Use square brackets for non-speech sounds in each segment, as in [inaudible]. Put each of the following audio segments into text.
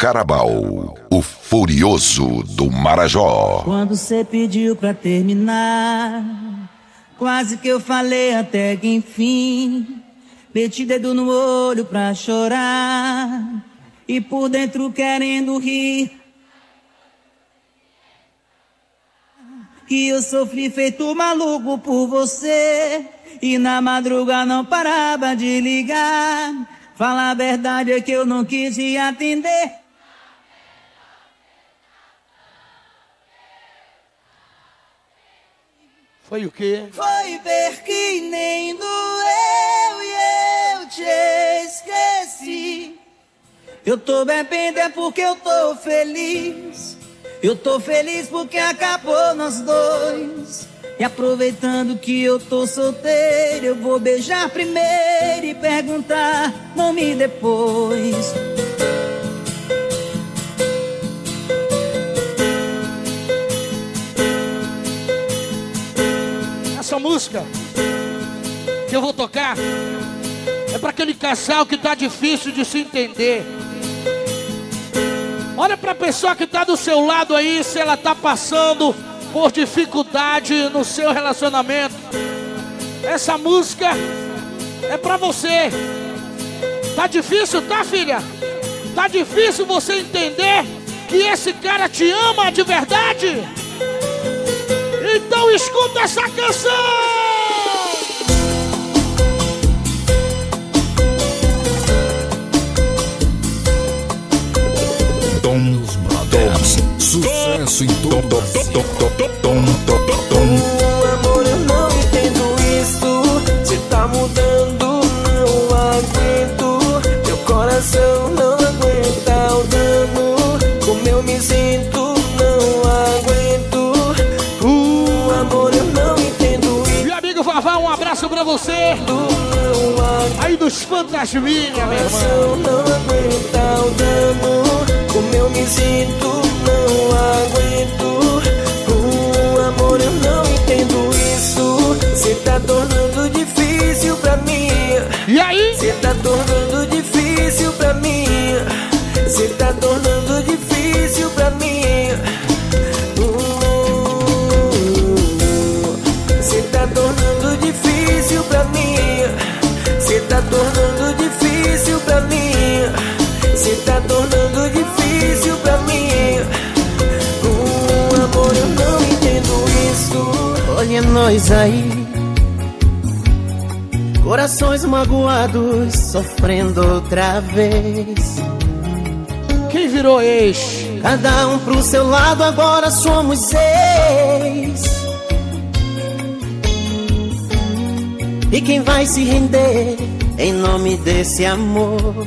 Carabal, o furioso do Marajó. Quando você pediu pra terminar, quase que eu falei até que enfim. Meti dedo no olho pra chorar, e por dentro querendo rir. Que eu sofri feito maluco por você, e na madruga não parava de ligar. Falar a verdade é que eu não quis te atender. Foi o quê? Foi ver que nem doeu e eu te esqueci. Eu tô bebendo é porque eu tô feliz. Eu tô feliz porque acabou nós dois. E aproveitando que eu tô solteiro, eu vou beijar primeiro e perguntar nome depois. Música que eu vou tocar é para aquele casal que tá difícil de se entender. Olha para a pessoa que tá do seu lado aí, se ela tá passando por dificuldade no seu relacionamento. Essa música é para você. Tá difícil, tá, filha? Tá difícil você entender que esse cara te ama de verdade? Então escuta essa canção! Tom Brothers. Sucesso em todo o Brasil. Amor, eu não entendo isso. Cê tá mudando, abraço pra você. Aí dos Fantasminha, meu irmão. não aguenta o dano. Como eu me sinto, não aguento. Amor, eu não entendo isso. Cê tá tornando difícil pra mim. E aí? Cê tá tornando difícil pra mim. Cê tá tornando difícil tornando difícil pra mim. Cê tá tornando difícil pra mim. Uh, amor, eu não entendo isso. Olha nós aí, corações magoados, sofrendo outra vez. Quem virou ex? Cada um pro seu lado, agora somos seis. E quem vai se render em nome desse amor?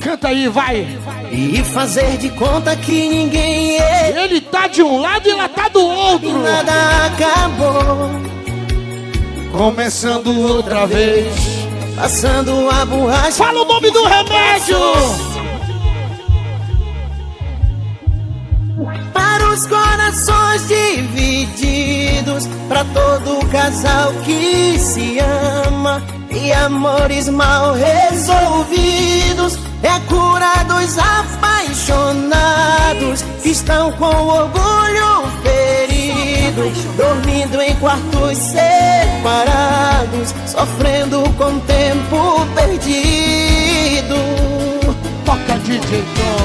Canta aí, vai. E fazer de conta que ninguém é. Ele tá de um lado e ela tá do E outro. nada acabou. Começando outra vez. Passando a borracha. Fala o nome do remédio. Para os corações divididos, para todo casal que se ama e amores mal resolvidos, é cura dos apaixonados que estão com orgulho ferido, dormindo em quartos separados, sofrendo com o tempo perdido. Toca DJ Tom.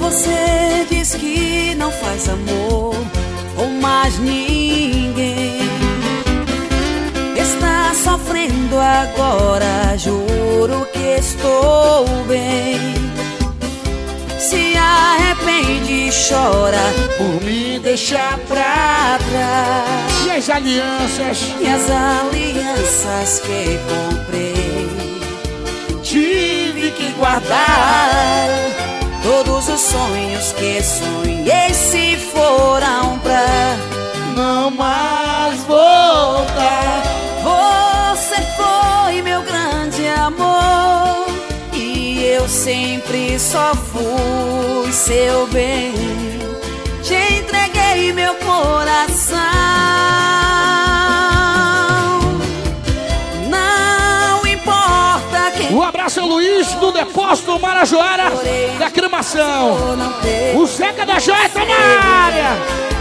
Você diz que não faz amor com mais ninguém. Está sofrendo agora, juro que estou bem. Se arrepende e chora Por me deixar pra trás. E as alianças? E as alianças que comprei tive que guardar. Todos os sonhos que sonhei se foram pra Não mais voltar. Sempre só fui seu bem. Te entreguei meu coração. Não importa quem Um abraço ao Luiz do depósito Marajoara da cremação. O Zeca da Joia tá na área.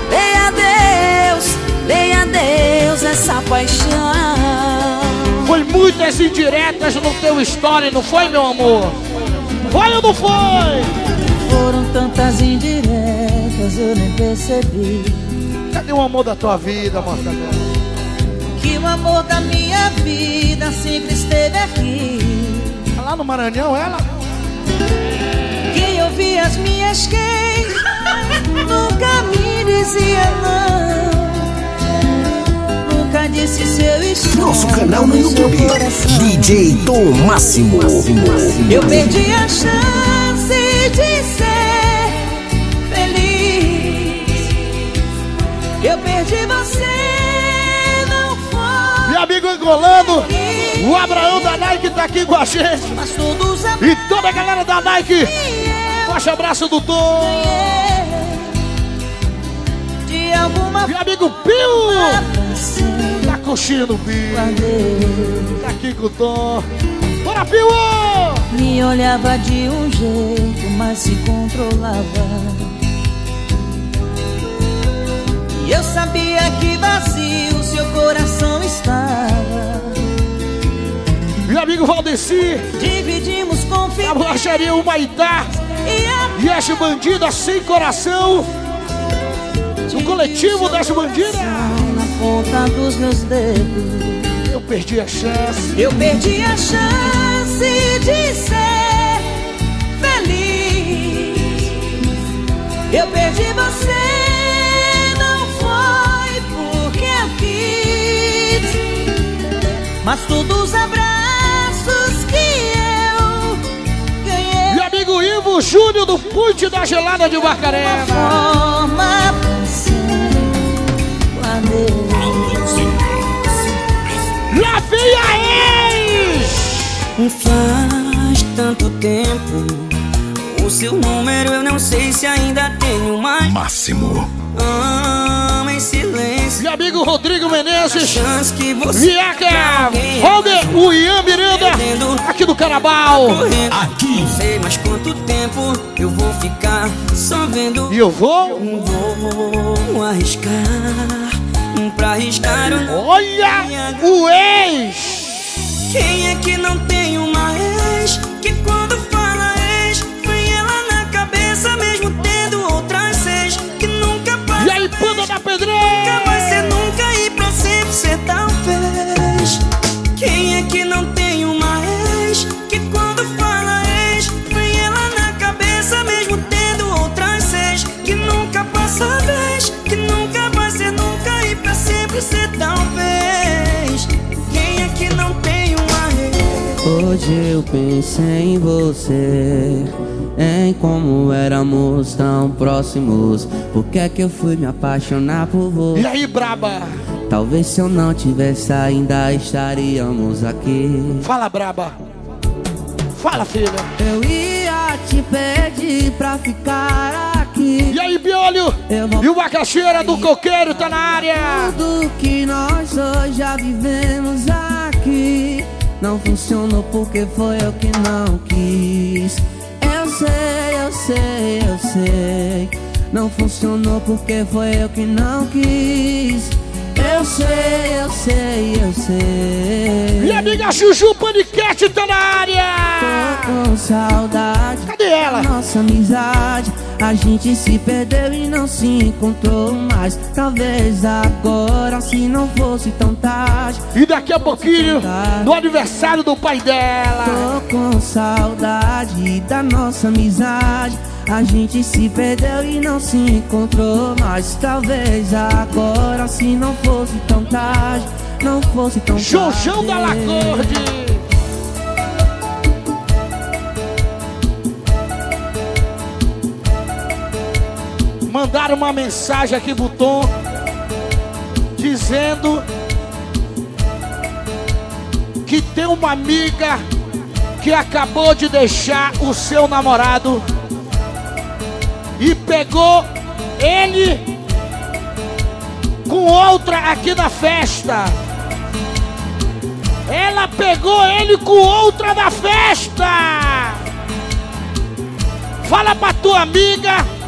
Dei a Deus, dei a Deus essa paixão. Foi muitas indiretas no teu história, não foi, meu amor? Foi ou não foi? Foram tantas indiretas, eu nem percebi. Cadê o amor da tua vida, Mortadela? Que o amor da minha vida sempre esteve aqui. Tá lá no Maranhão, ela? Que ouvia as minhas queixas, [laughs] nunca me dizia não. Disse seu. Nosso canal no YouTube, DJ Tom Máximo. Eu perdi a chance de ser feliz. Eu perdi você, não foi. Meu amigo angolano, o Abraão da Nike tá aqui com a gente. Mas todos E toda a galera da Nike, forte abraço do Tom. de alguma Meu amigo Pio, Pio. guardei. Tá aqui com o Tom. Bora, Pio! Me olhava de um jeito, mas se controlava. E eu sabia que vazio seu coração estava. Meu amigo Valdeci, Dividimos a confiança borracharia Humaitá e a e as bandidas sem coração. O coletivo das bandidas. Ponta dos meus dedos. Eu perdi a chance. Eu perdi a chance de ser feliz. Eu perdi você, não foi porque eu quis. Mas todos os abraços que eu ganhei. Meu amigo Ivo Júnior do Ponte da Gelada de Barcarena. Lá vem a ex! Faz tanto tempo. O seu número eu não sei se ainda tenho mais. Máximo. Ama em silêncio. Meu amigo Rodrigo Menezes. Chance que você. Viaca, o Ian Miranda, aqui do Carabal. correndo. Aqui. Não sei mais quanto tempo eu vou ficar só vendo. E eu vou. Vou arriscar pra arriscar o Olha o ex! Quem é que não tem uma ex Que quando fala eu pensei em você, em como éramos tão próximos. Por que é que eu fui me apaixonar por você? E aí, Braba? Talvez se eu não tivesse ainda estaríamos aqui. Fala, Braba. Fala, filha. Eu ia te pedir pra ficar aqui. E aí, Biolho? E o Macaxeira do Coqueiro tá na área. Tudo que nós dois já vivemos aqui não funcionou porque foi eu que não quis. Eu sei, eu sei, eu sei. Não funcionou porque foi eu que não quis. Eu sei, eu sei, eu sei. Minha amiga Juju Paniquete tá na área. Tô com saudade. Cadê ela? Nossa amizade, a gente se perdeu e não se encontrou mais. Talvez agora, se não fosse tão tarde. E daqui a pouquinho, no aniversário do pai dela. Tô com saudade da nossa amizade. A gente se perdeu e não se encontrou mais. Talvez agora, se não fosse tão tarde, não fosse tão tarde. Jojão da Lacorde. Mandaram uma mensagem aqui pro Tom dizendo que tem uma amiga que acabou de deixar o seu namorado e pegou ele com outra aqui na festa. Ela pegou ele com outra na festa. Fala pra tua amiga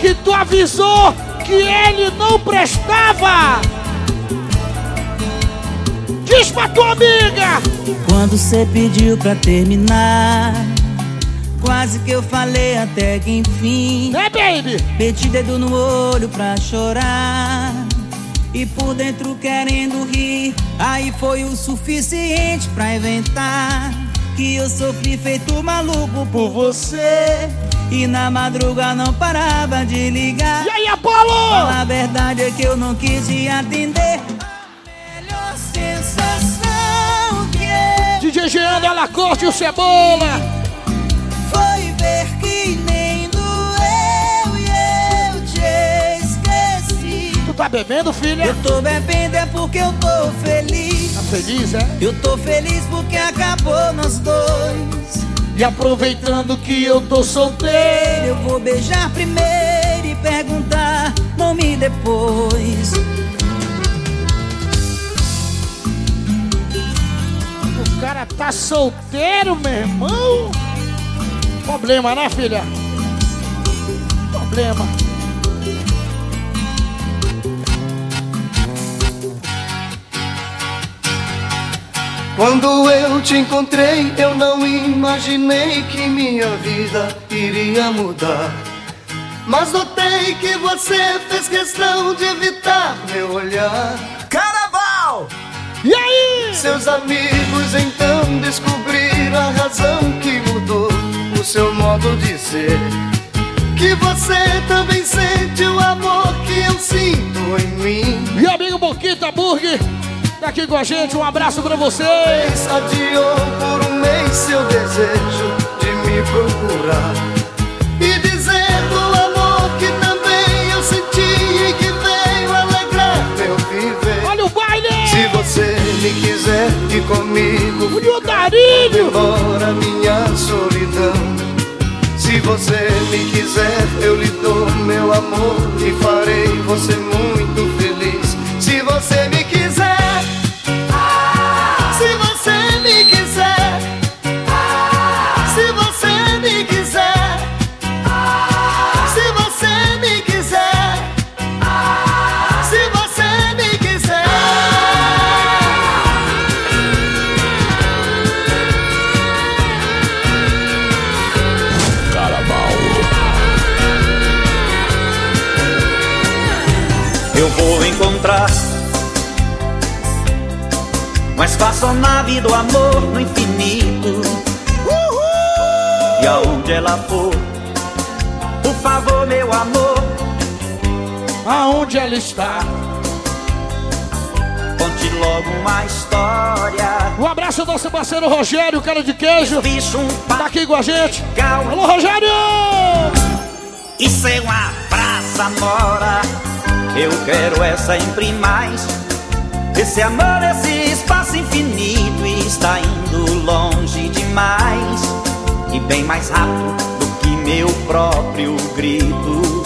que tu avisou que ele não prestava. Diz pra tua amiga. Quando você pediu pra terminar, quase que eu falei até que enfim. Né, baby? Meti dedo no olho pra chorar. E por dentro querendo rir. Aí foi o suficiente pra inventar. Que eu sofri feito maluco por você. E na madruga não parava de ligar. E aí, Apolo? A verdade é que eu não quis te atender. A melhor sensação que eu DJ Jean da Corte e o Cebola. foi ver que nem doeu e eu te esqueci. Tu tá bebendo, filha? Eu tô bebendo é porque eu tô feliz. Feliz, é? Eu tô feliz porque acabou nós dois. E aproveitando que eu tô solteiro. Eu vou beijar primeiro e perguntar nome depois. O cara tá solteiro, meu irmão. Problema, né, filha? Problema. Quando eu te encontrei, eu não imaginei que minha vida iria mudar. Mas notei que você fez questão de evitar meu olhar. Carnaval! E aí? Seus amigos então descobriram a razão que mudou o seu modo de ser. Que você também sente o amor que eu sinto em mim. E amigo Boquita Burger, tá aqui com a gente. Um abraço pra você. Adiou por um mês seu desejo de me procurar E dizer do amor que também eu senti E que veio alegrar meu viver Olha o baile! Se você me quiser ir comigo o Darinho! embora minha solidão Se você me quiser eu lhe dou meu amor E farei você muito feliz Se você me quiser eu vou encontrar uma espaçonave do amor no infinito. E aonde ela for, por favor, meu amor, Aonde ela está? conte logo uma história. Um abraço ao nosso parceiro Rogério, cara de queijo. Um Tá aqui com a gente. legal Alô, Rogério! Isso é uma praça mora. Eu quero é sempre mais. Esse amor, esse espaço infinito está indo longe demais. E bem mais rápido do que meu próprio grito.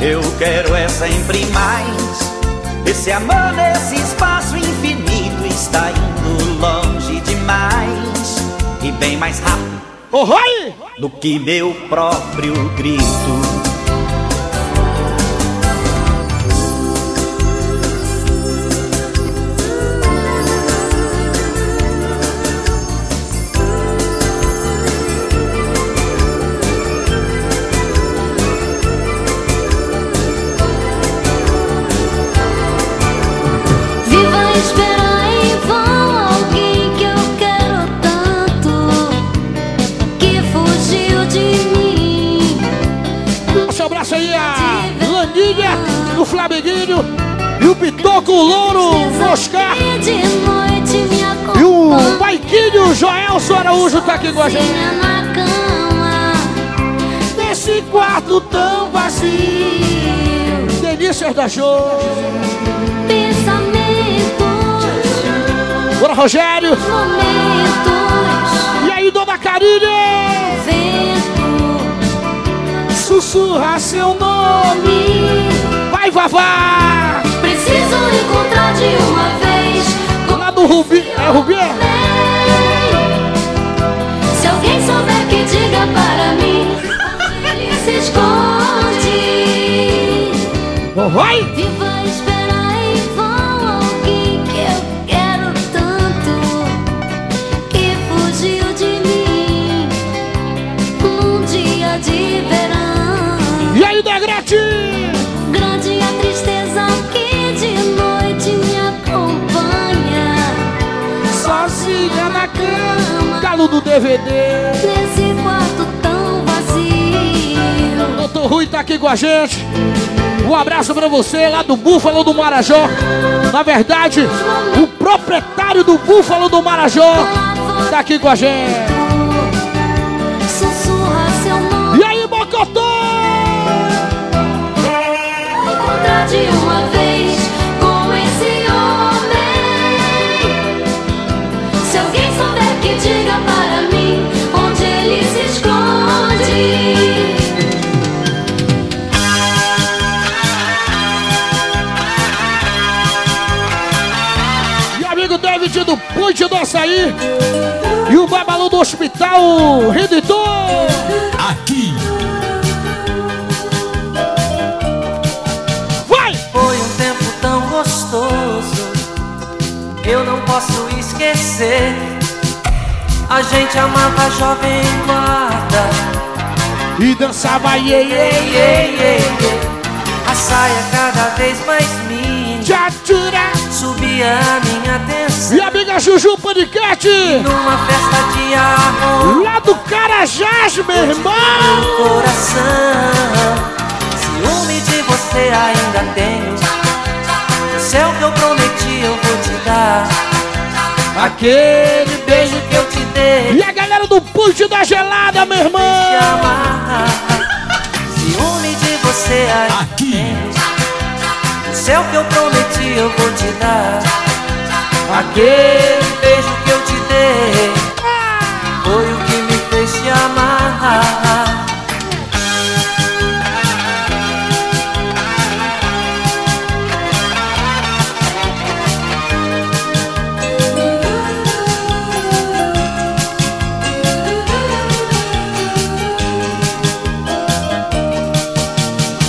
Eu quero é sempre mais. Esse amor, esse espaço infinito está indo longe demais. E bem mais rápido Roy! do que meu próprio grito. Araújo tá aqui com a gente. na cama. Nesse quarto tão vazio, delícias da show. Pensamentos, Bora, Rogério! momentos, E aí, dona Carilha? vento, Sussurra seu nome. Vai, Vavá! preciso encontrar de uma vez. Lá do Rubi. É Rubi? Se Vai! Viva esperar em vão alguém que eu quero tanto que fugiu de mim num dia de verão. E aí, Negrete? Grande a tristeza que de noite me acompanha. Sozinha na cama. Galo do DVD. Rui tá aqui com a gente. Um abraço pra você lá do Búfalo do Marajó. Na verdade, o proprietário do Búfalo do Marajó tá aqui com a gente. E aí, Mocotó? E o Babalu do Hospital Redentor. Aqui, Vai! Foi um tempo tão gostoso, eu não posso esquecer. A gente amava a jovem guarda, E dançava iê, iê, ei, iê. ei, ei, ei. a saia cada vez mais. Subia a minha atenção. E a amiga Juju Paniquete. Numa festa de amor, Lá do Carajás, meu irmão. coração, ciúme de você ainda tenho. O céu que eu prometi eu vou te dar. Aquele Beijo que eu te dei. E a galera do Punch da Gelada, meu irmão. Ciúme de você ainda aqui, tenho. O céu que eu prometi eu vou te dar. Aquele beijo que eu te dei foi o que me fez te amar.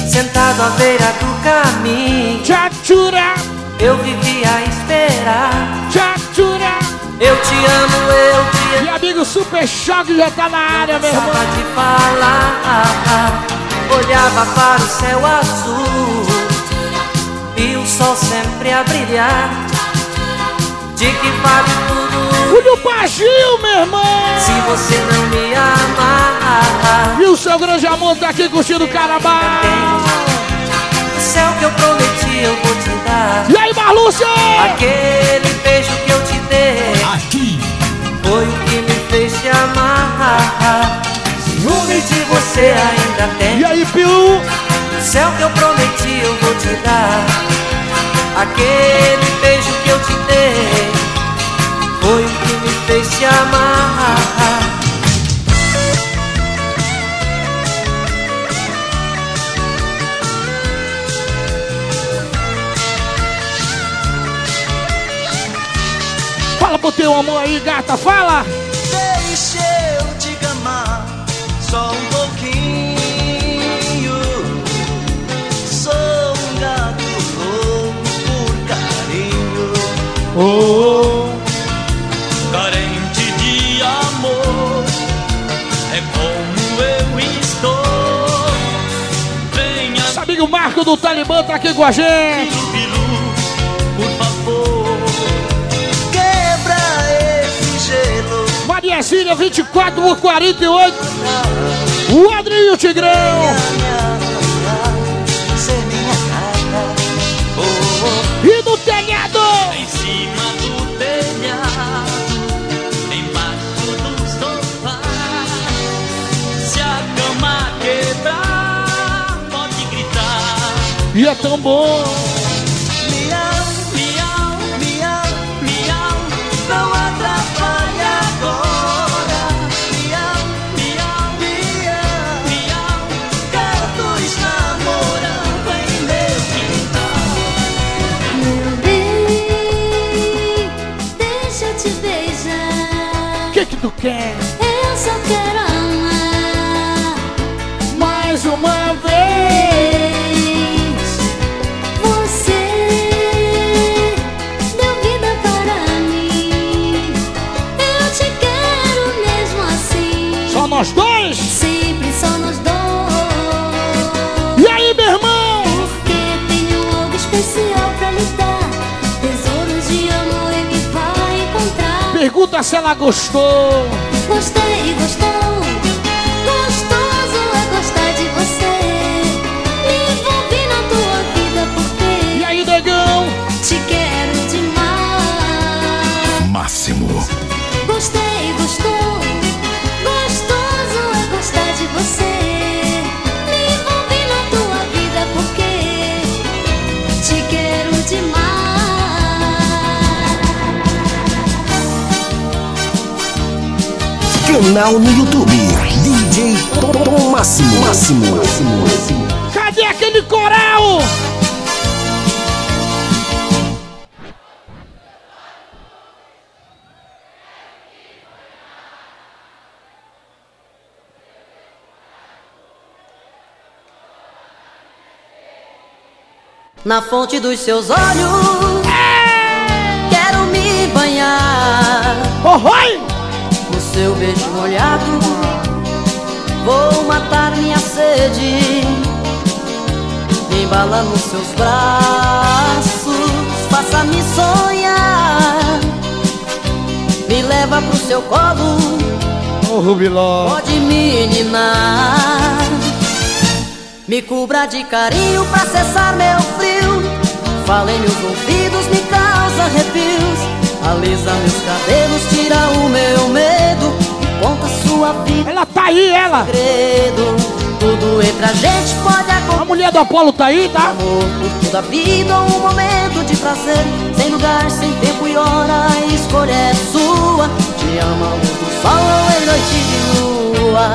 Sentado à beira a esperar. Eu te amo, eu te amo. E amigo Super Choque já tá na área, meu irmão. De falar, olhava para o céu azul e o sol sempre a brilhar. De que vale tudo Julio Bagil, meu irmão. se você não me amar? E o seu grande amor tá aqui curtindo o carnaval. Céu que eu prometi eu vou te dar. E aí, Marlúcia? Aquele beijo que eu te dei aqui, foi o que me fez te amar. Ciúme de você ainda tem. E aí, Piu? O céu que eu prometi eu vou te dar. Aquele beijo que eu te dei foi o que me fez te amar. Fala pro teu amor aí, gata, fala. Deixa eu te amar só um pouquinho. Sou um gato louco por carinho. Carente de amor, é como eu estou. Venha, Esse amigo Marco do Talibã tá aqui com a gente. Gelo. Mariazinha, 24 por 48. O Adrinho Tigrão. E no telhado. Em cima do telhado, embaixo do sofá. Se a cama quebrar, pode gritar. E é tão bom. tu quer. Eu só quero amar. Mais uma vez. Você deu vida para mim. Eu te quero mesmo assim. Só nós dois. Se ela gostou. Gostei, Canal no YouTube. DJ Tom Máximo. Máximo. Máximo. Cadê aquele coral? Na fonte dos seus olhos molhado. Vou matar minha sede embala nos seus braços. Faça-me sonhar. Me leva pro seu colo. Ô, Rubiló. Pode me ninar. Me cubra de carinho pra cessar meu frio. Fala em meus ouvidos, me causa arrepios. Alisa meus cabelos, tira o meu medo conta sua vida. Ela tá aí, ela. segredo Tudo entre a gente pode A acontecer mulher do Apolo tá aí, tá? Amor por toda a vida um momento de prazer. Sem lugar, sem tempo e hora, a escolha é sua. Te luz do sol ou em noite de lua.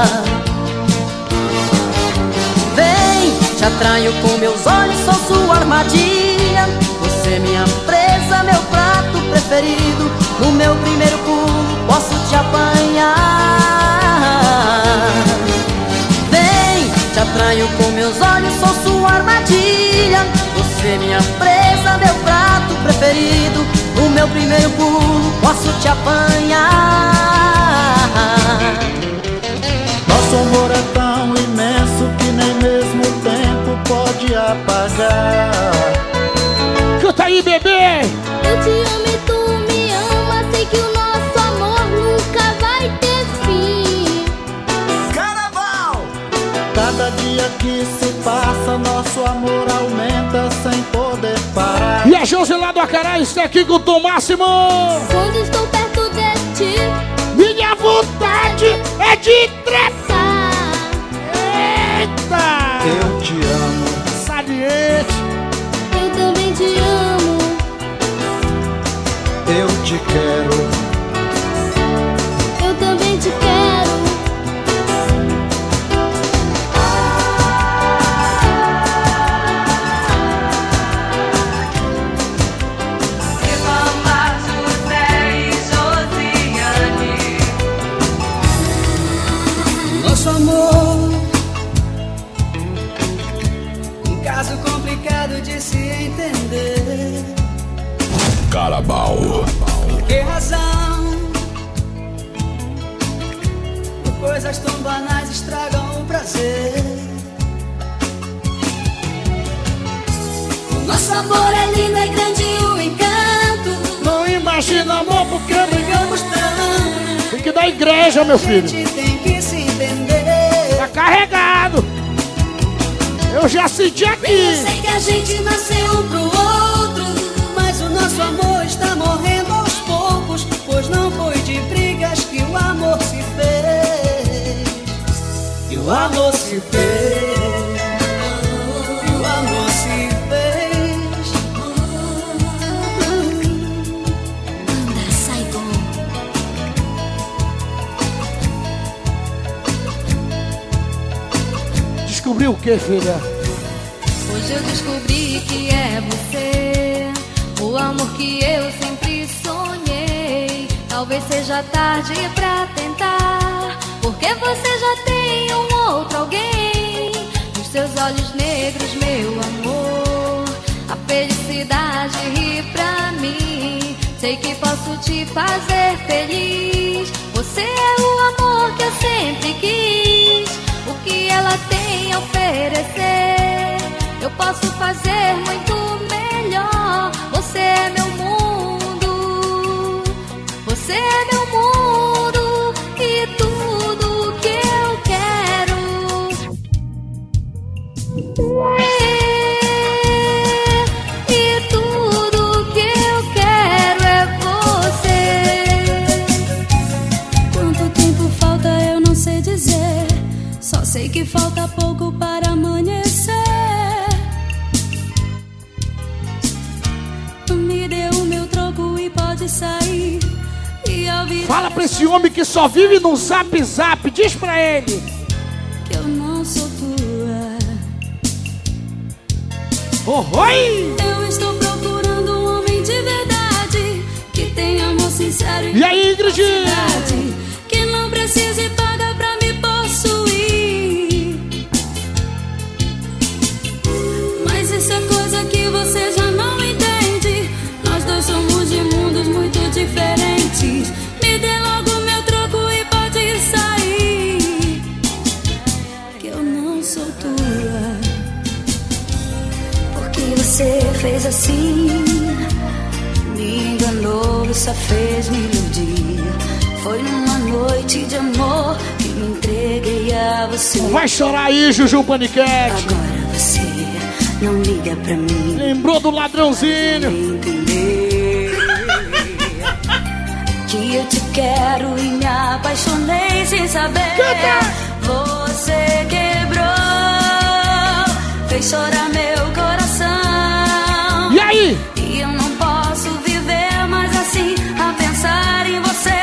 Vem, te atraio com meus olhos, sou sua armadilha. Você é minha presa, meu prato preferido. No meu primeiro pulo posso te apanhar atraio com meus olhos, sou sua armadilha Você é minha presa, meu prato preferido No meu primeiro pulo posso te apanhar Nosso amor é tão imenso que nem mesmo o tempo pode apagar. Canta aí, bebê. Eu te amo e tu que se passa, nosso amor aumenta sem poder parar. E a Josi lá do Acará está aqui com o Tom Máximo. Quando estou perto de ti, Minha vontade é de trepar. Eita! Eu te amo. Saliente. eu também te amo. Eu te quero. Só vive no zap zap. Diz pra ele. que eu não sou tua. Oh, oi! Eu estou procurando um homem de verdade que tenha amor sincero E aí, Ingrid? que não precise pagar assim. Me enganou e só fez me iludir. Foi numa noite de amor Que me entreguei a você. Vai chorar aí, Juju Paniquete. Agora você não liga pra mim. Lembrou do ladrãozinho? Entender Que eu te quero e me apaixonei sem saber. Você quebrou Fez chorar meu aí? E eu não posso viver mais assim A pensar em você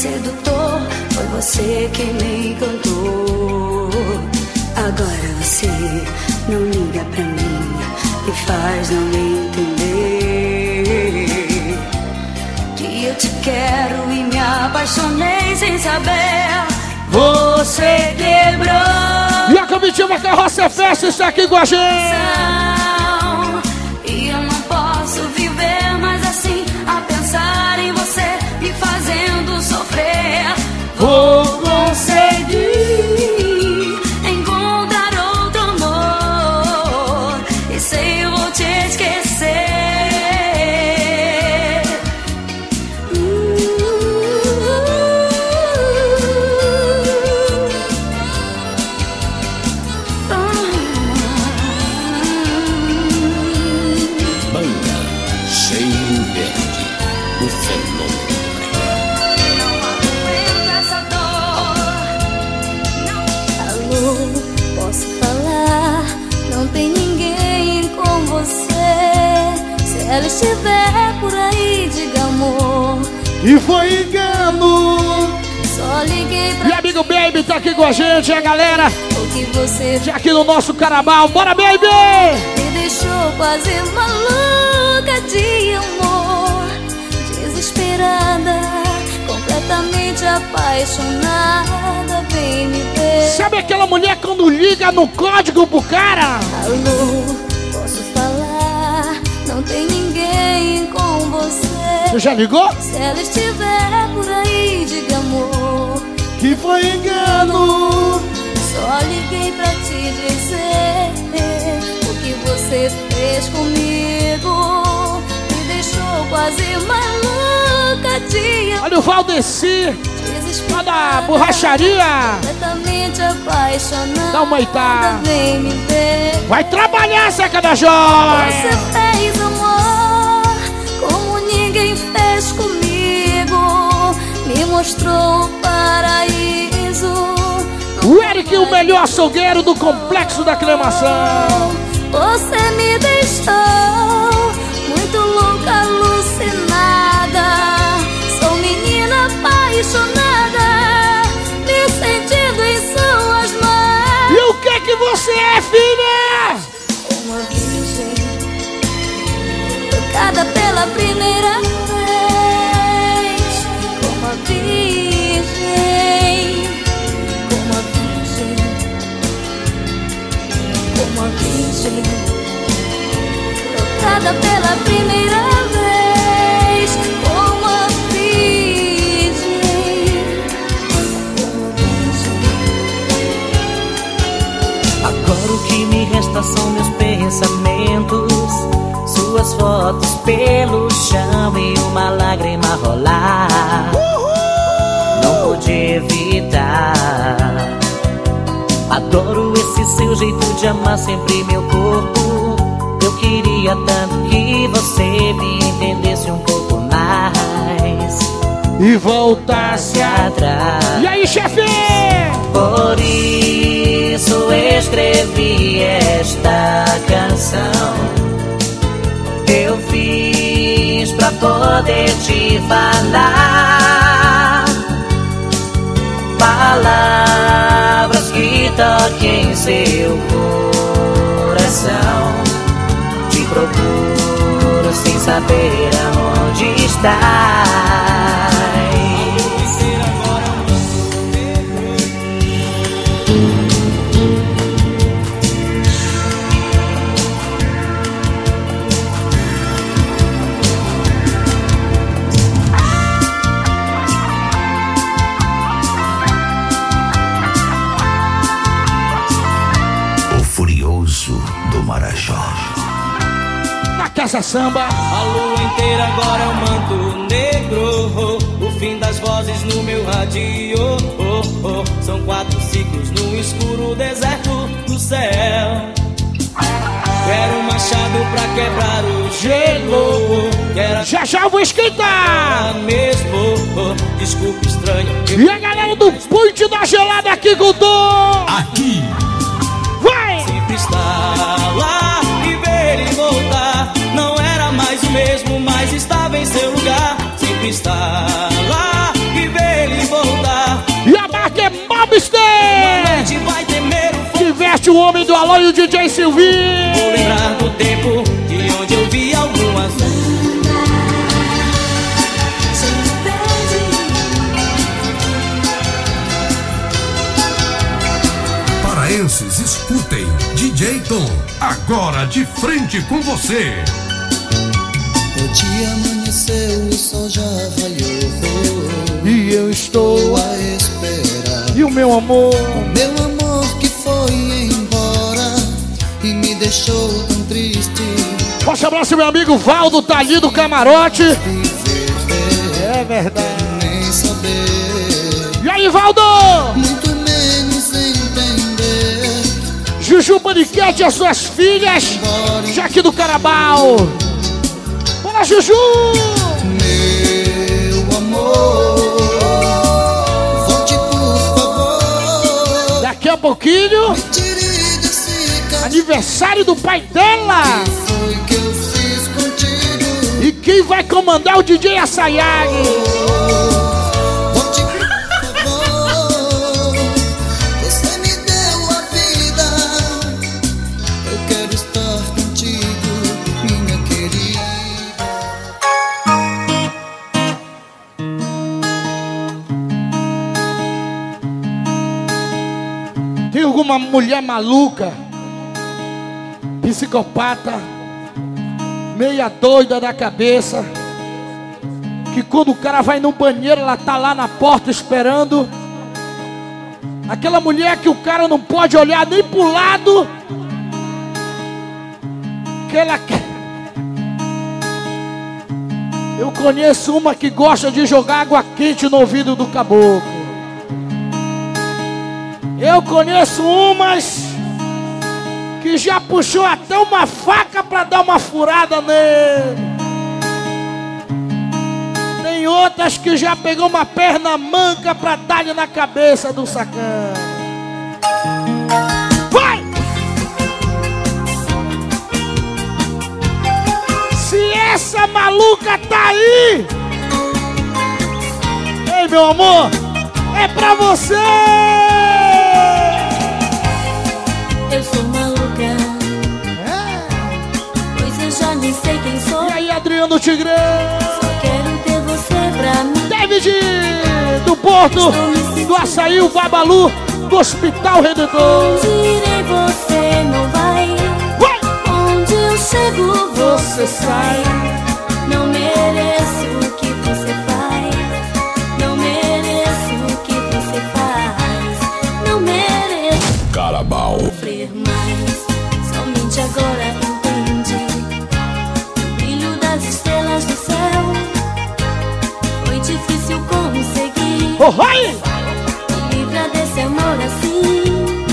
sedutor Foi você quem me encantou. Agora você não liga pra mim E faz não me entender. Que eu te quero e me apaixonei sem saber. Você quebrou. E a comitiva Carroça Festa está aqui com a gente. Foi engano. Só liguei pra E amigo Baby tá aqui com a gente, a galera. o que você Já aqui no nosso carnaval. Bora, Baby! me deixou quase maluca de amor Desesperada, completamente apaixonada Vem me ver Sabe aquela mulher quando liga no código pro cara? Alô, você. Já ligou? Se ela estiver por aí, diga amor. Que foi engano. Só liguei pra te dizer o que você fez comigo. Me deixou quase maluca de. Olha o Valdeci. Lá da borracharia. Completamente apaixonada. Dá uma ver. Vai trabalhar, Seca da Joia. Mostrou o paraíso. O Eric, o melhor açougueiro do complexo da aclamação. Você me deixou muito louca, alucinada. Sou menina apaixonada, me sentindo em suas mãos. E o que que você é, filha? Uma virgem tocada pela primeira vez. Virgem tocada pela primeira vez. Como a virgem, como a virgem. Agora o que me resta são meus pensamentos. Suas fotos pelo chão e uma lágrima rolar. Não pude evitar. Adoro esse seu jeito de amar sempre meu corpo. Eu queria tanto que você me entendesse um pouco mais. E voltasse atrás. E aí, chefe? Por isso escrevi esta canção. Eu fiz pra poder te falar. Palavras que toquem seu coração. Te procuro sem saber aonde estás. Casa Samba. A lua inteira agora é um manto negro. O fim das vozes no meu radio. Oh, oh. São quatro ciclos no escuro deserto do céu. Quero um machado pra quebrar o gelo. Quero Já já eu vou esquentar. mesmo. Desculpa, estranho. E a galera do Ponte da Gelada aqui o Dom. Aqui. Estar lá e ver ele voltar. E a marca é Mobster. Noite vai temer o Que veste o homem do Alô e o DJ Silvinho. Vou lembrar do tempo de onde eu vi algumas Paraenses, escutem. DJ Tom, agora de frente com você. O dia amanheceu, o sol já raiou. E eu estou a esperar. E o meu amor? O meu amor que foi embora e me deixou tão triste. Forte abraço, meu amigo Valdo, tá ali do camarote. É verdade. Nem saber, E aí, Valdo? muito menos entender. Juju Paniquete e as suas filhas. Jaque do Carabal. Bora, Juju! A pouquinho, aniversário do pai dela. E quem vai comandar o DJ Assayag? Alguma mulher maluca, psicopata, meia doida da cabeça, que quando o cara vai no banheiro, ela tá lá na porta esperando. Aquela mulher que o cara não pode olhar nem pro lado, que ela quer. Eu conheço uma que gosta de jogar água quente no ouvido do caboclo. Eu conheço umas que já puxou até uma faca pra dar uma furada nele. Tem outras que já pegou uma perna manca pra dar-lhe na cabeça do sacana. Vai! Se essa maluca tá aí, ei meu amor, é pra você! Adriano Tigrão? Só quero ter você pra mim. David do Porto, do Açaí, o Babalu, do Hospital Redentor. Onde irei você não vai. Vai! Onde eu chego Você você sai. Alô, vai! Livra desse amor assim.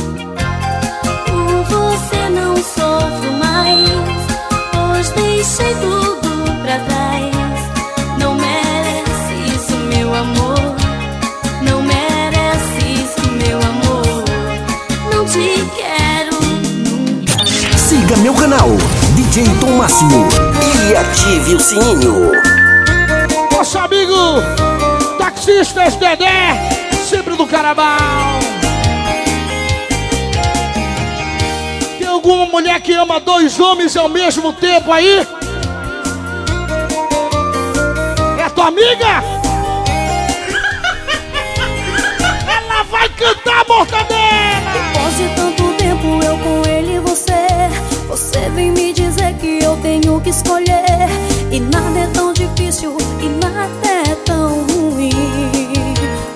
Por você não sofro mais. Pois deixei tudo pra trás. Não merece isso, meu amor. Não merece isso, meu amor. Não te quero nunca. Siga meu canal DJ Tom Máximo E ative o sininho. Poxa, amigo! Taxistas Dedé, sempre do Carabal. Tem alguma mulher que ama dois homens ao mesmo tempo aí? É tua amiga? [laughs] Ela vai cantar mortadela! Você vem me dizer que eu tenho que escolher. E nada é tão difícil e nada é tão ruim.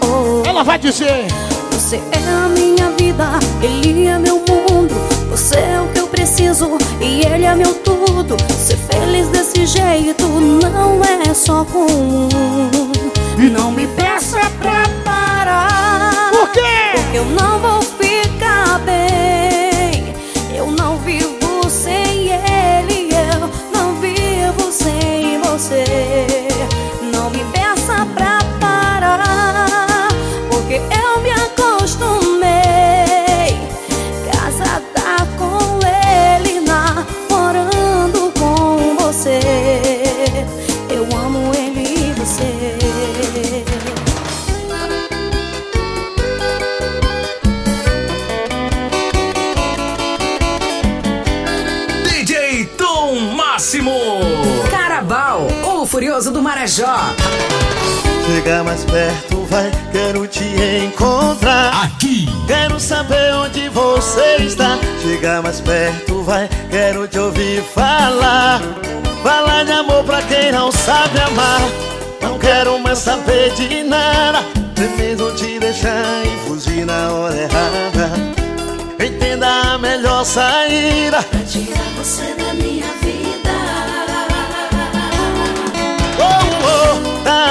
Oh. Ela vai dizer. Você é a minha vida, ele é meu mundo. Você é o que eu preciso e ele é meu tudo. Ser feliz desse jeito não é só com um E não me peça pra parar. Por quê? Porque eu não vou Chega mais perto, vai, quero te encontrar. Aqui. Quero saber onde você está. Chega mais perto, vai, quero te ouvir falar. Falar de amor pra quem não sabe amar. Não quero mais saber de nada. Prefiro te deixar e fugir na hora errada. Entenda a melhor saída. Pra tirar você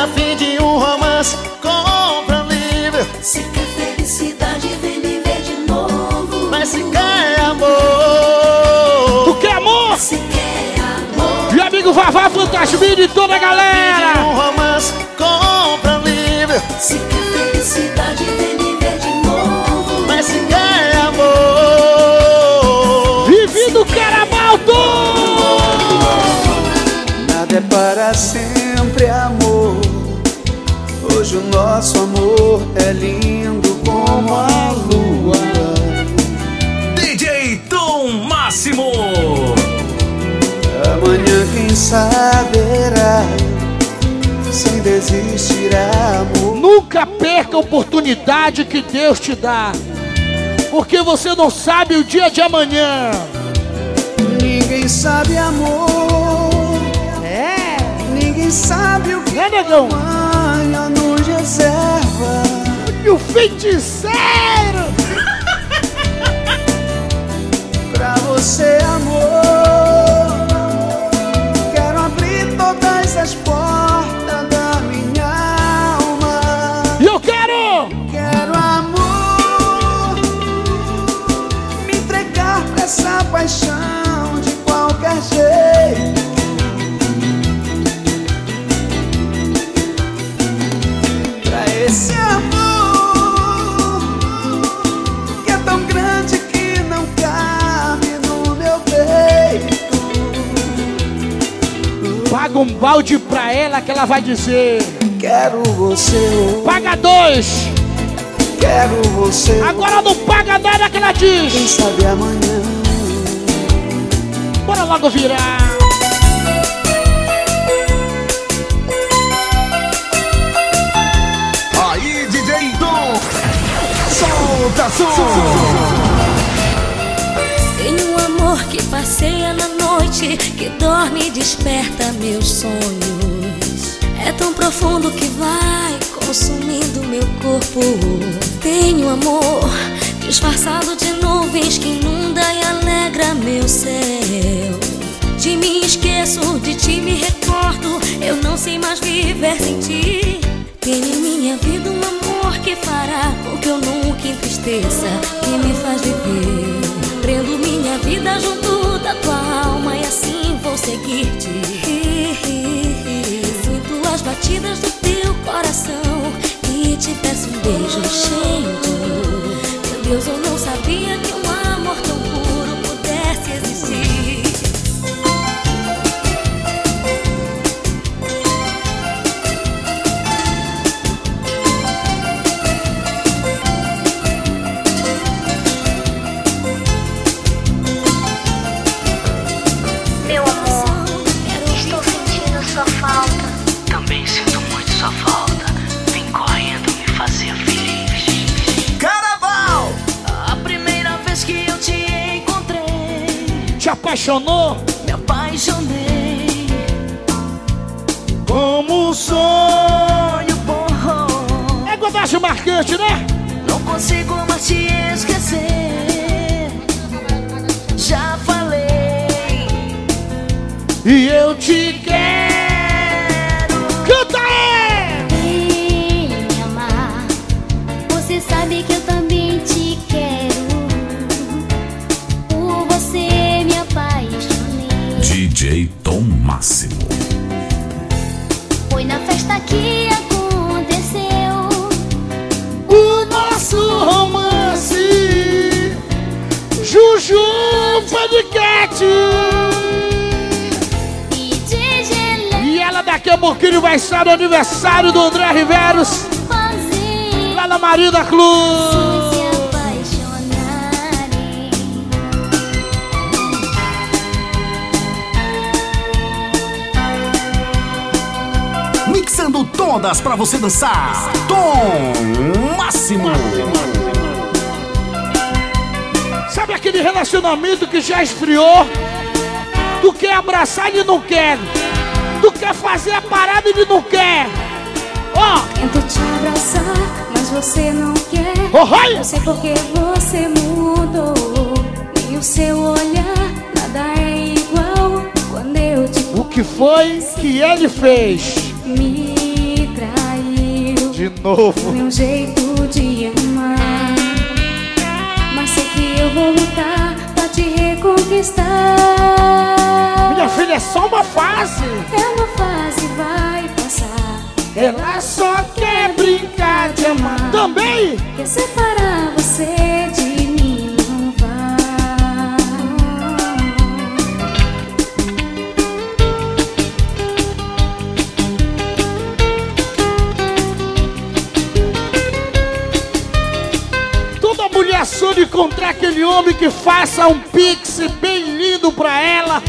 a fim de um romance, compra livre. Se quer felicidade, vem me ver de novo. Mas se quer amor, Tu quer amor? Se quer amor, E amigo Vavá Fantasmini e toda a de um galera romance, compra livre. se quer felicidade, vem me ver de novo. Mas se quer amor, Vivi do Carabaldo Nada é para sempre, nosso amor é lindo como a lua. DJ Tom Máximo. Amanhã, quem saberá, sem desistir, amor. Nunca perca a oportunidade que Deus te dá Porque você não sabe o dia de amanhã Ninguém sabe, amor. É Ninguém sabe o que Né, negão? reserva. E o feiticeiro [laughs] Pra você, amor. Balde pra ela que ela vai dizer Quero você, Paga dois quero você. Agora não paga nada que ela Quem diz sabe amanhã. Bora logo virar Aí, DJ Tom. Solta um amor que passeia na noite, que dorme e desperta meus sonhos. É tão profundo que vai consumindo meu corpo. Um amor disfarçado de nuvens que inunda e alegra meu céu. De mim esqueço, de ti me recordo. Eu não sei mais viver sem ti. Tem em minha vida um amor que fará com que eu nunca entristeça, que me faz viver. Prendo minha vida junto da tua alma e assim vou seguir-te. Sinto as batidas do teu coração e te peço um beijo cheio de. Meu Deus, eu não sabia que eu apaixonou? Me apaixonei como um sonho bom. É godagem marcante, né? Não consigo mais te esquecer. Já falei. E eu te quero. Pouquinho vai estar no aniversário do André Riveros. Lá na Marina Cruz. se apaixonarem. Mixando todas pra você dançar. Tom Máximo. Sabe aquele relacionamento que já esfriou? Tu quer abraçar e não quer. Tu quer fazer a parada e não quer. Ó, Tento te abraçar, mas você não quer. Oh! Não sei porque você mudou. Nem o seu olhar, nada é igual. Quando eu te o que foi que ele fez? me traiu. De novo. Meu jeito de amar. Mas sei que eu vou lutar pra te reconquistar. Minha filha, é só uma fase. É uma fase, vai passar. Ela só quer brincar de amar. Também? Quer separar você de mim, não vai. Toda mulher sonha encontrar aquele homem que faça um pix bem lindo pra ela.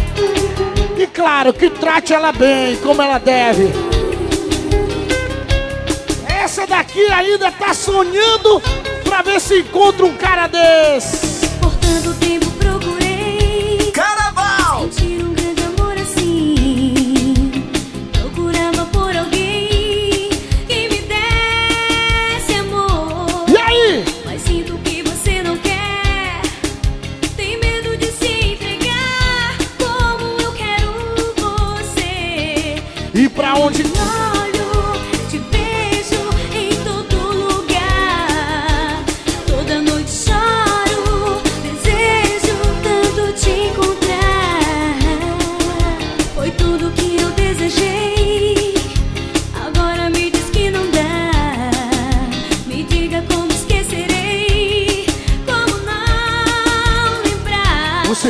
E claro, que trate ela bem, como ela deve. Essa daqui ainda tá sonhando pra ver se encontra um cara desse. Tempo procurei.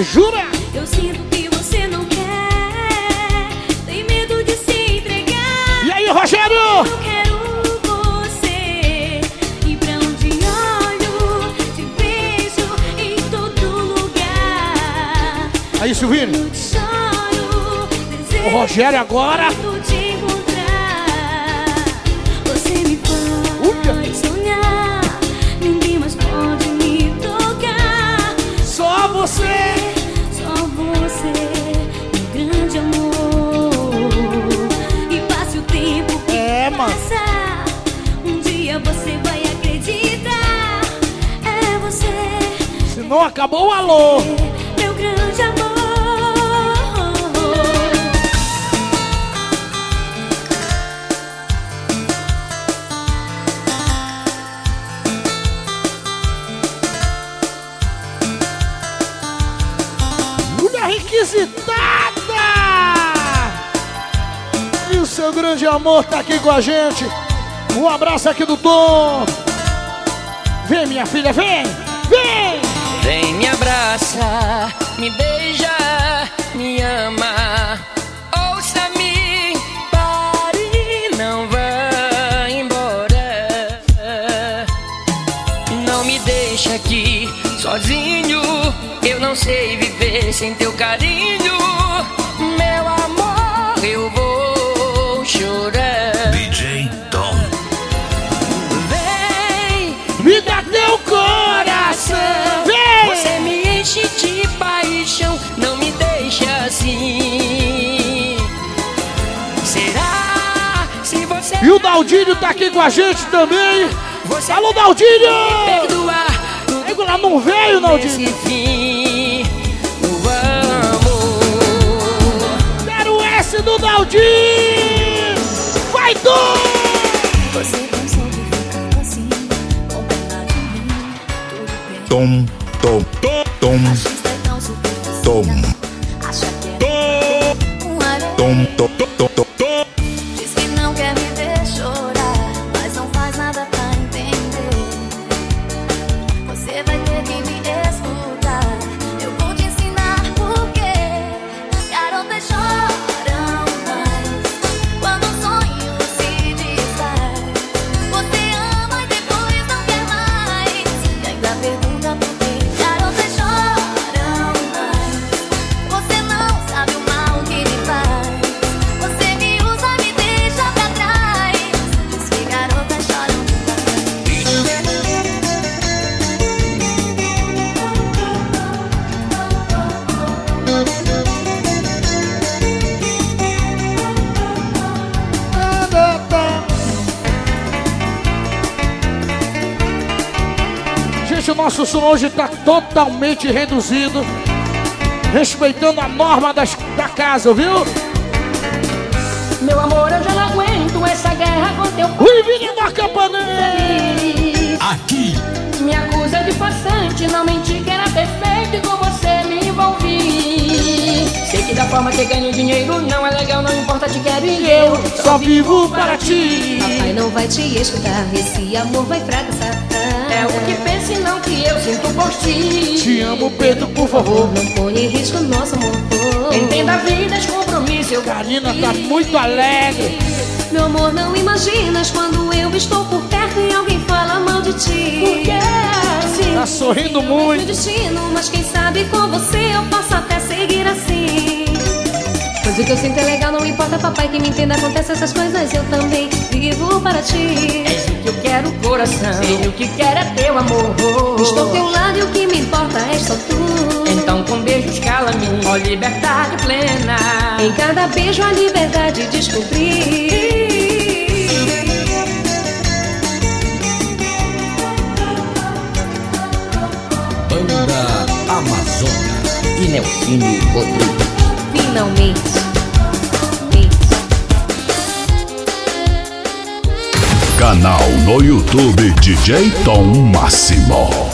Você jura? Eu sinto que você não quer. Tem medo de se entregar. E aí, Rogério? Eu quero você. E pra onde olho, te vejo em todo lugar. Aí, Silvino. Choro, O Rogério agora. Não acabou o alô. meu grande amor. Mulher requisitada! E o seu grande amor tá aqui com a gente. Um abraço aqui do Tom. Vem, minha filha, vem! Vem! Vem me abraça, me beija, me ama. Ouça-me, pare, não vá embora. Não me deixa aqui sozinho. Eu não sei viver sem teu carinho. Daldinho tá aqui com a gente também. Alô, Daldinho! Nego lá não veio, Daldinho. Quero o S do Daldinho! Vai! Você assim, bem. Tom, tom, tom, é tom, é areia. tom, tom, tom, tom, tom. Totalmente reduzido. Respeitando a norma das, da casa, viu? Meu amor, eu já não aguento essa guerra com teu Ui, vinha da campanela! Aqui Me acusa de farsante, não menti que era perfeito e com você me envolvi Sei que da forma que ganho dinheiro não é legal, não importa, te quero e eu só vivo para ti Papai não vai te escutar, esse amor vai fracassar. É o que pense não que eu sinto por ti Te amo, Pedro, por favor. Não põe em risco nosso amor. Entenda a vida, esse compromisso eu Karina tá muito alegre. Meu amor, não imaginas quando eu estou por perto e alguém fala mal de ti. Porque assim Tá sorrindo muito. Meu destino, mas quem sabe com você eu posso até seguir assim. O que eu sinto é legal, não importa, papai, que me entenda, acontece essas coisas, eu também vivo para ti. És o que eu quero, coração E o que quero é teu amor Estou ao teu lado e o que me importa é só tu. Então com beijos cala-me, ó liberdade plena Em cada beijo a liberdade descobri. Banda Amazônia e Nelsinho Rodrigues. Finalmente. Canal no YouTube DJ Tom Máximo.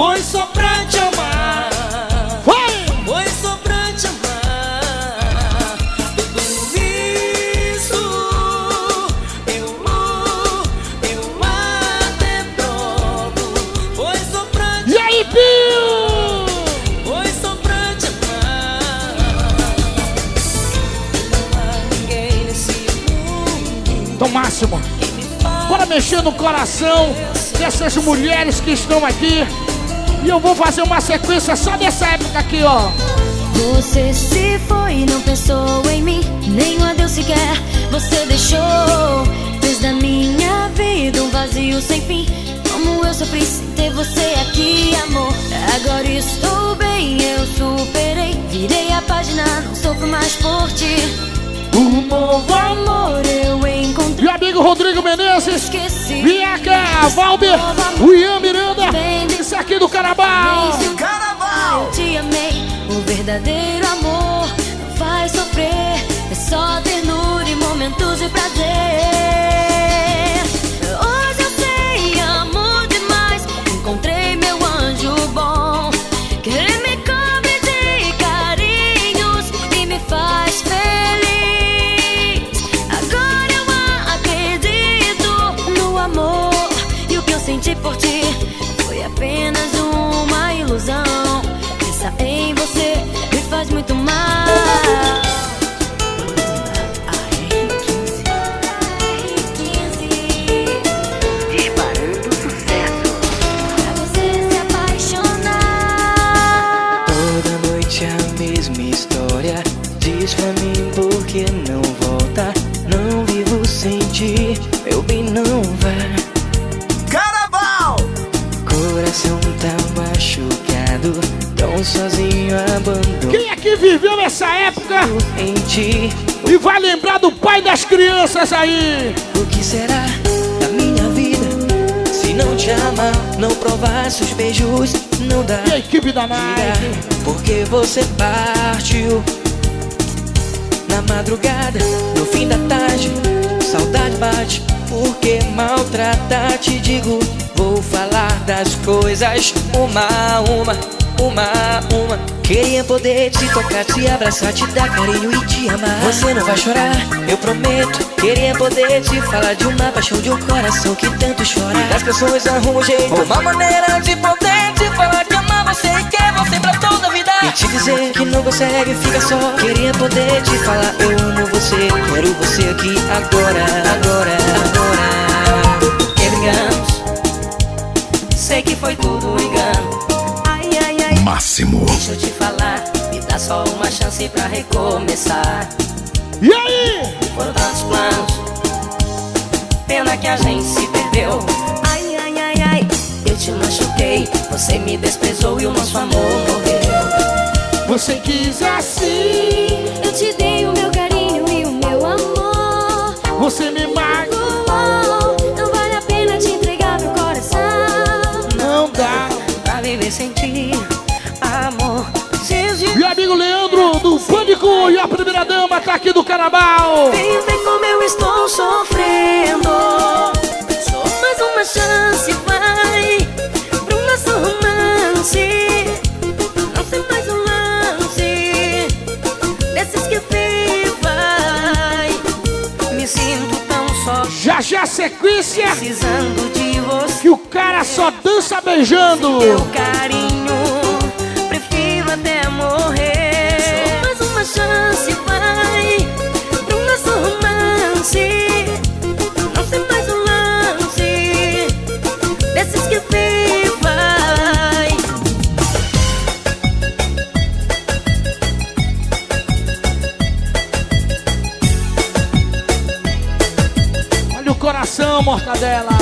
Foi só pra te amar. Foi! Foi só pra te amar Tudo isso eu, eu até provo Foi só pra te E aí, Pio? Foi só pra te amar Não há ninguém nesse mundo Tom Máximo, bora mexer no coração dessas mulheres que estão aqui. E eu vou fazer uma sequência só dessa época aqui, ó. Você se foi não pensou em mim, nem um adeus sequer você deixou. Fez da minha vida um vazio sem fim. Como eu sofri sem ter você aqui, amor. Agora estou bem, eu superei. Virei a página, não sofro mais por ti. Um novo amor eu encontrei. E amigo Rodrigo Menezes, Esqueci. Vieca, Valber, Ian Miranda, isso aqui do Carabao. Eu te amei, o verdadeiro amor não faz sofrer, é só ternura e momentos de prazer. Ilusão. Pensar em você me faz muito mal. Sozinho abandonado. Quem aqui viveu essa época em ti? e vai lembrar do pai das crianças aí? O que será da minha vida se não te amar, não provar seus beijos, não dá? E a equipe da Nike? Porque você partiu na madrugada, no fim da tarde, saudade bate. Porque maltratar, te digo, vou falar das coisas uma a uma, uma a uma. Queria poder te tocar, te abraçar, te dar carinho e te amar. Você não vai chorar, eu prometo. Queria poder te falar de uma paixão, de um coração que tanto chora. E das pessoas arrumam um jeito, uma maneira de poder te falar que ama você e quer você pra toda a vida. E te dizer que não consegue, fica só. Queria poder te falar, eu amo você, quero você aqui agora, agora, agora. Que brigamos, sei que foi tudo engano. Máximo. Deixa eu te falar, me dá só uma chance pra recomeçar. E aí? Foram tantos planos, pena que a gente se perdeu. Ai, ai, ai, ai, eu te machuquei, você me desprezou e o nosso amor morreu. Você quis assim, Eu te dei o meu carinho e o meu amor. você me magoou. Não vale a pena te entregar meu coração. Não dá. Pra viver sem ti, tá aqui do Carnaval. Vem ver como eu estou sofrendo. Só mais uma chance, vai pro nosso romance. Não sei mais um lance desses que vem, vai. Me sinto tão só. Já já sequência Precisando de você. que o cara só dança beijando. Teu carinho, prefiro até morrer. Só mais uma chance, romance. Não sei mais um lance desses que vem, vai. Olha o coração, mortadela.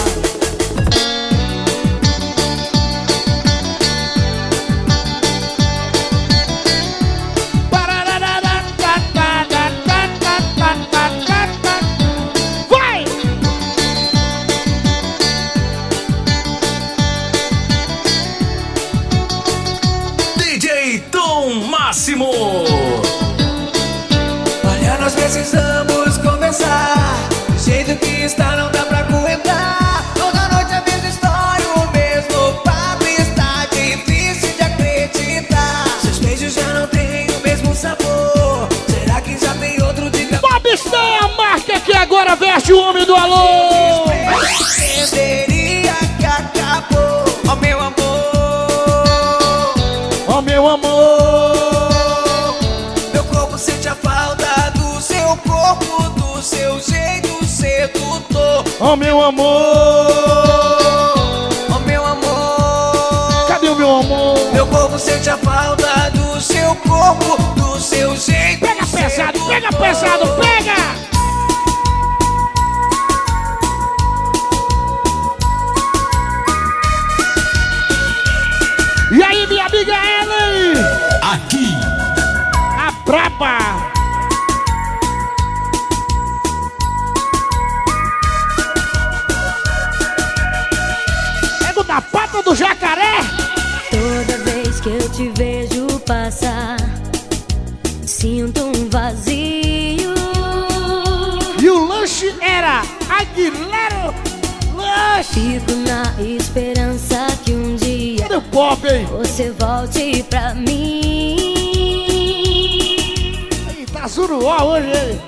suruó hoje, hein?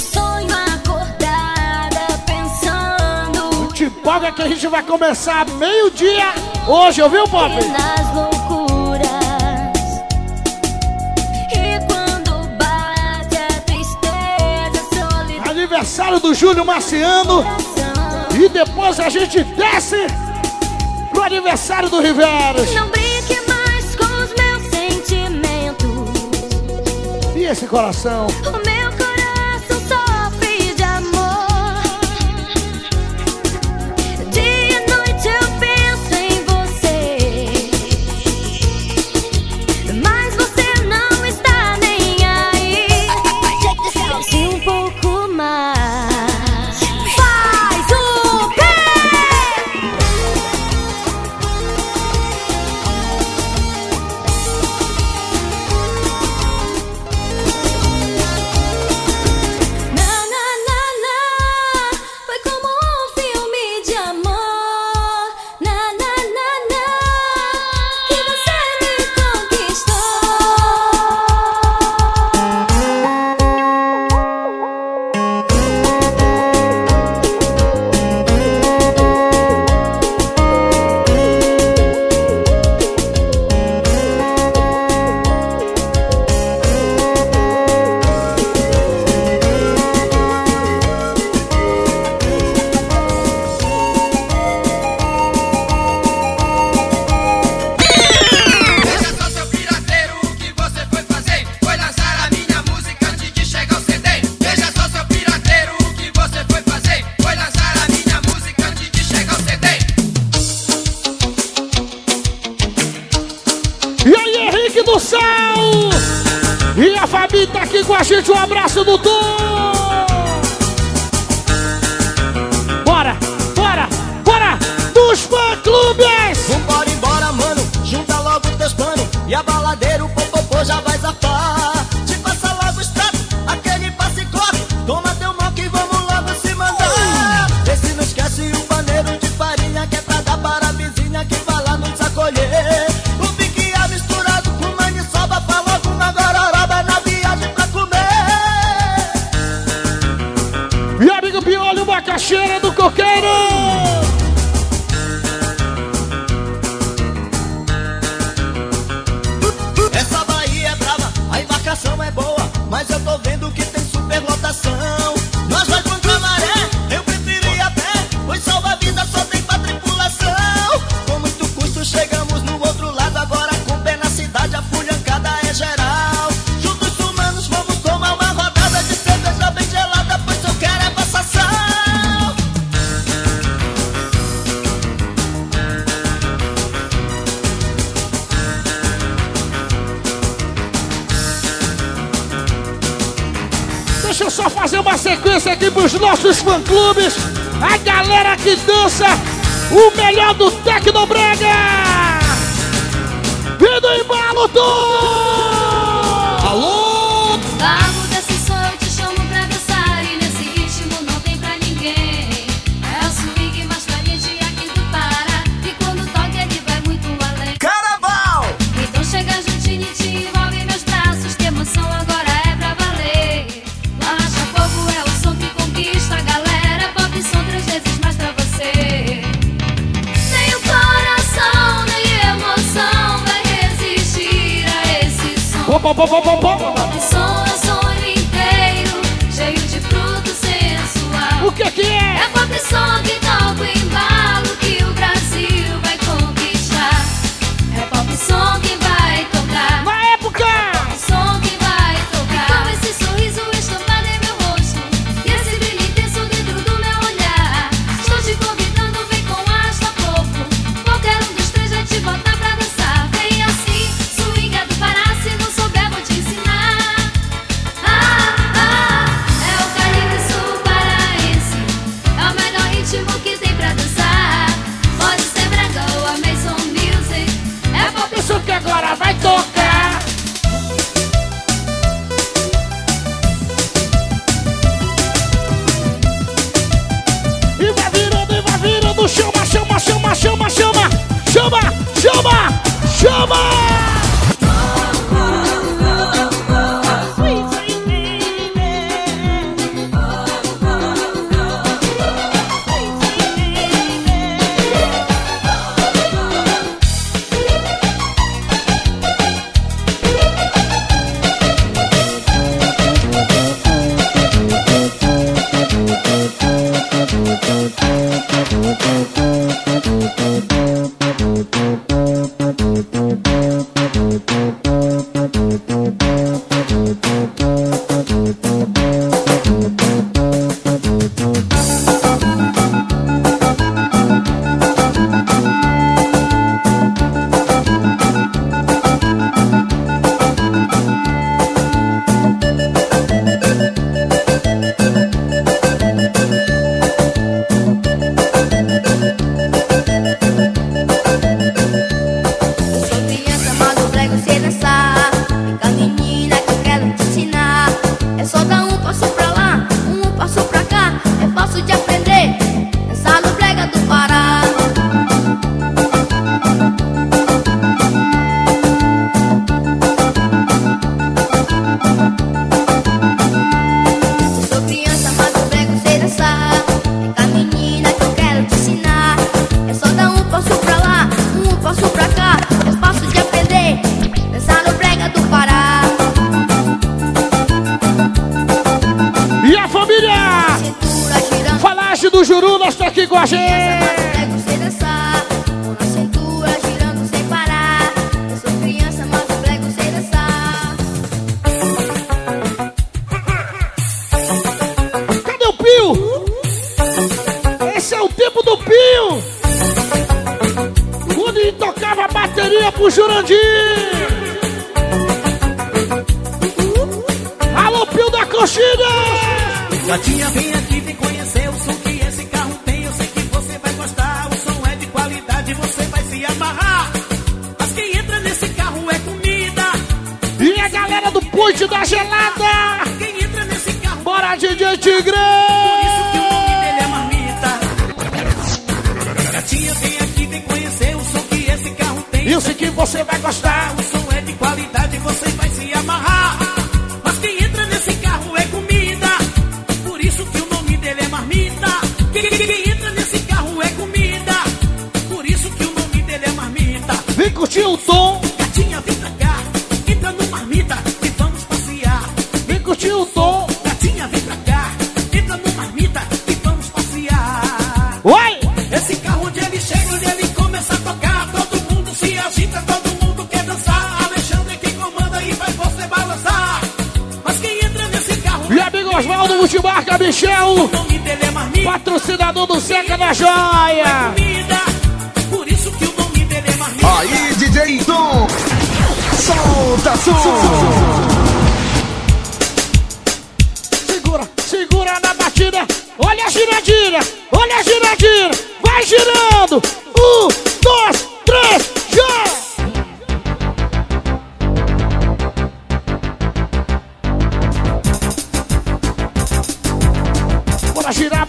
Sonho acordada pensando. Te empolga é que a gente vai começar meio-dia hoje, ouviu, Pop? Nas loucuras. E quando bate a tristeza, solidão. Aniversário do Júlio Marciano. E depois a gente desce pro aniversário do Riveros. esse coração. Vamos, pô! o melhor do Tecnobrega! E Vindo embalo todo!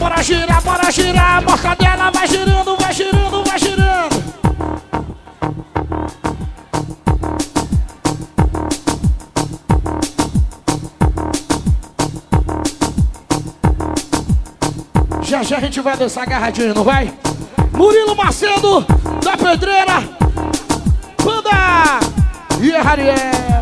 bora girar, bora girar. A mortadela vai girando, vai girando, vai girando. Já já a gente vai dançar agarradinho, não vai? Murilo Macedo, da Pedreira, Banda e é Ariel.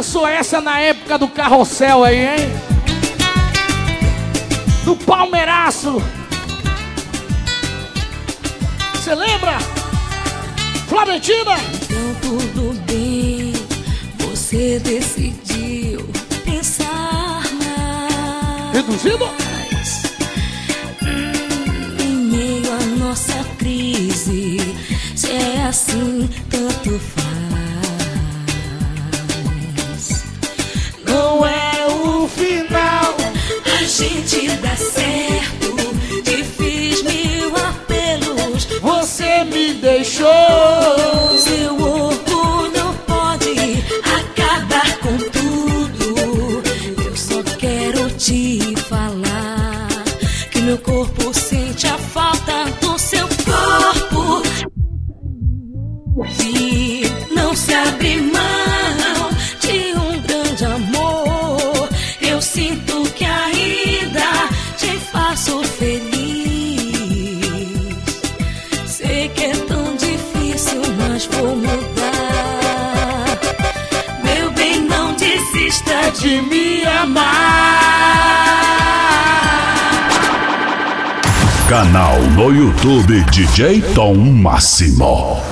dançou essa na época do carrossel aí, hein? Do Palmeiraço. Você lembra? Florentina? Então tudo bem, você decidiu pensar mais. Reduzido? Hum, em meio à nossa crise, se é assim, tanto faz. gente dá certo. Te fiz mil apelos, você me deixou. Canal no YouTube DJ Tom Máximo.